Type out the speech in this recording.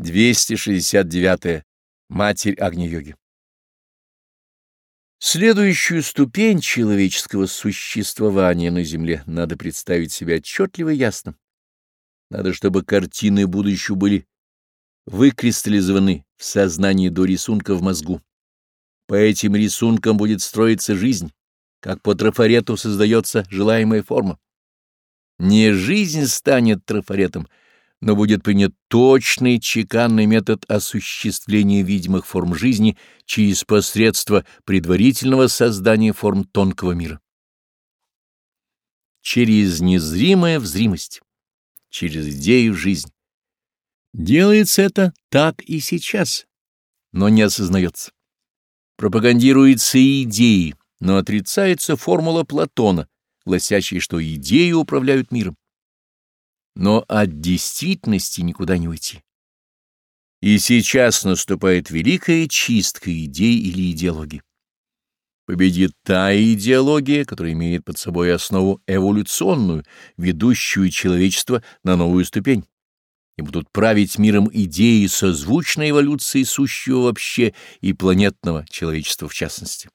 269. Матерь Агни-йоги. Следующую ступень человеческого существования на Земле надо представить себе отчетливо и ясно. Надо, чтобы картины будущего были выкристаллизованы в сознании до рисунка в мозгу. По этим рисункам будет строиться жизнь, как по трафарету создается желаемая форма. Не жизнь станет трафаретом — но будет принят точный чеканный метод осуществления видимых форм жизни через посредство предварительного создания форм тонкого мира. Через незримая в зримость, через идею жизнь. Делается это так и сейчас, но не осознается. Пропагандируются идеи, но отрицается формула Платона, гласящая, что идеи управляют миром но от действительности никуда не уйти. И сейчас наступает великая чистка идей или идеологии. Победит та идеология, которая имеет под собой основу эволюционную, ведущую человечество на новую ступень, и будут править миром идеи созвучной эволюции сущего вообще и планетного человечества в частности.